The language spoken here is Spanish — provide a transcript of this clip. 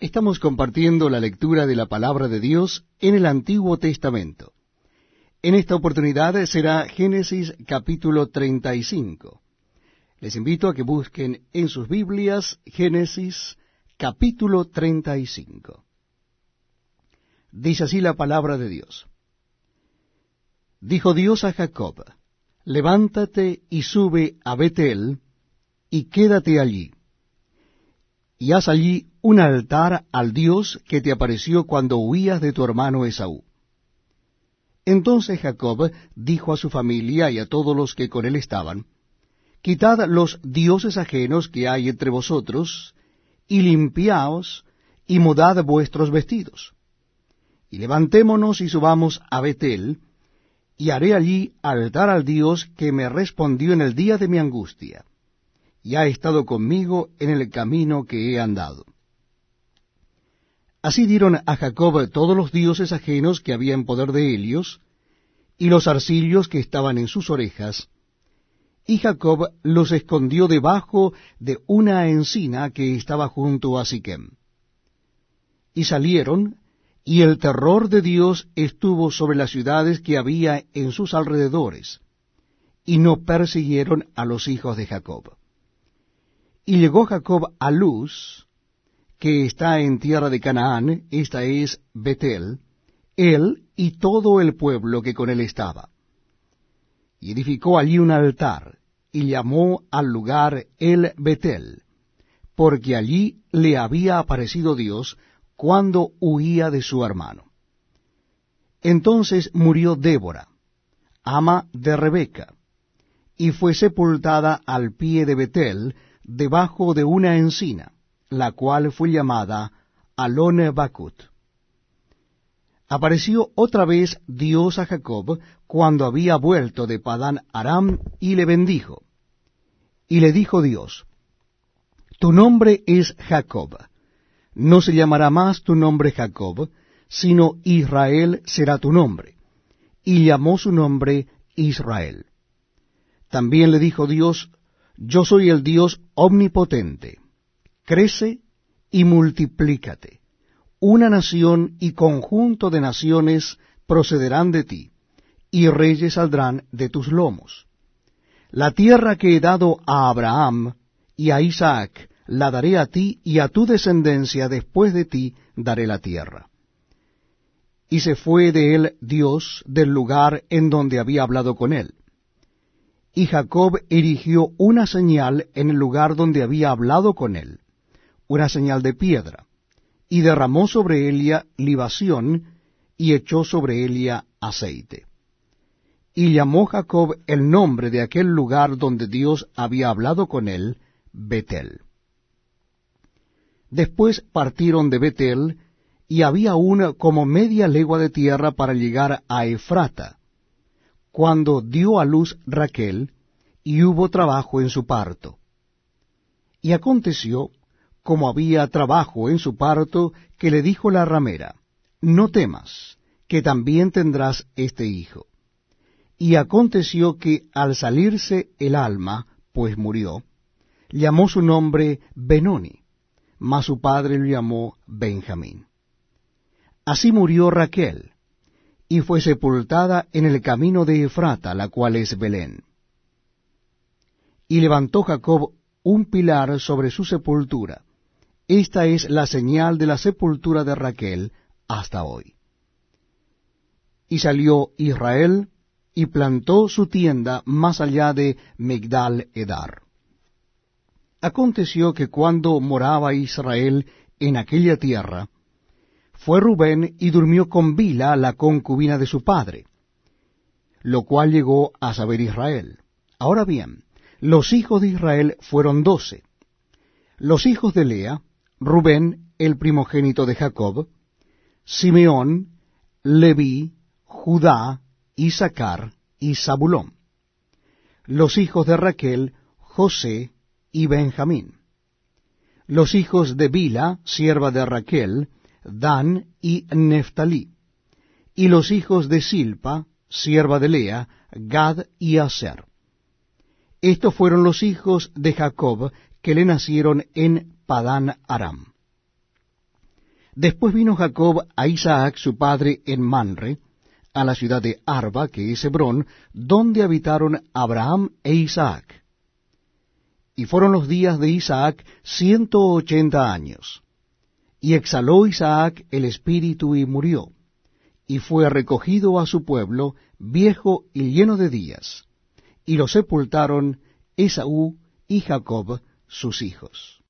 Estamos compartiendo la lectura de la palabra de Dios en el Antiguo Testamento. En esta oportunidad será Génesis capítulo 35. Les invito a que busquen en sus Biblias Génesis capítulo 35. Dice así la palabra de Dios. Dijo Dios a Jacob, levántate y sube a Betel, y quédate allí y haz allí un altar al Dios que te apareció cuando huías de tu hermano Esaú. Entonces Jacob dijo a su familia y a todos los que con él estaban, Quitad los dioses ajenos que hay entre vosotros, y limpiaos, y mudad vuestros vestidos. Y levantémonos y subamos a Betel, y haré allí altar al Dios que me respondió en el día de mi angustia y ha estado conmigo en el camino que he andado. Así dieron a Jacob todos los dioses ajenos que había en poder de Helios, y los arcillos que estaban en sus orejas, y Jacob los escondió debajo de una encina que estaba junto a Siquem. Y salieron, y el terror de Dios estuvo sobre las ciudades que había en sus alrededores, y no persiguieron a los hijos de Jacob. Y llegó Jacob a Luz, que está en tierra de Canaán, esta es Betel, él y todo el pueblo que con él estaba. Y edificó allí un altar, y llamó al lugar el Betel, porque allí le había aparecido Dios cuando huía de su hermano. Entonces murió Débora, ama de Rebeca, y fue sepultada al pie de Betel, debajo de una encina, la cual fue llamada Alone Bakut. Apareció otra vez Dios a Jacob cuando había vuelto de Padán Aram y le bendijo. Y le dijo Dios, Tu nombre es Jacob, no se llamará más tu nombre Jacob, sino Israel será tu nombre. Y llamó su nombre Israel. También le dijo Dios, yo soy el Dios omnipotente. Crece y multiplícate. Una nación y conjunto de naciones procederán de ti, y reyes saldrán de tus lomos. La tierra que he dado a Abraham y a Isaac, la daré a ti y a tu descendencia después de ti daré la tierra. Y se fue de él Dios del lugar en donde había hablado con él y Jacob erigió una señal en el lugar donde había hablado con él, una señal de piedra, y derramó sobre Elia libación, y echó sobre Elia aceite. Y llamó Jacob el nombre de aquel lugar donde Dios había hablado con él, Betel. Después partieron de Betel, y había aún como media legua de tierra para llegar a Efrata, cuando dio a luz Raquel, y hubo trabajo en su parto. Y aconteció, como había trabajo en su parto, que le dijo la ramera, No temas, que también tendrás este hijo. Y aconteció que al salirse el alma, pues murió, llamó su nombre Benoni, mas su padre lo llamó Benjamín. Así murió Raquel, y fue sepultada en el camino de Efrata, la cual es Belén. Y levantó Jacob un pilar sobre su sepultura. Esta es la señal de la sepultura de Raquel hasta hoy. Y salió Israel y plantó su tienda más allá de Migdal Edar. Aconteció que cuando moraba Israel en aquella tierra, fue Rubén y durmió con Bila, la concubina de su padre, lo cual llegó a saber Israel. Ahora bien, los hijos de Israel fueron doce. Los hijos de Lea, Rubén, el primogénito de Jacob, Simeón, Leví, Judá, Isaacar y Zabulón. Los hijos de Raquel, José y Benjamín. Los hijos de Bila, sierva de Raquel, Dan y Neftalí, y los hijos de Silpa, sierva de Lea, Gad y Aser. Estos fueron los hijos de Jacob que le nacieron en Padán Aram. Después vino Jacob a Isaac su padre en Manre, a la ciudad de Arba, que es Hebrón, donde habitaron Abraham e Isaac. Y fueron los días de Isaac ciento ochenta años. Y exhaló Isaac el espíritu y murió, y fue recogido a su pueblo, viejo y lleno de días, y lo sepultaron Esaú y Jacob sus hijos.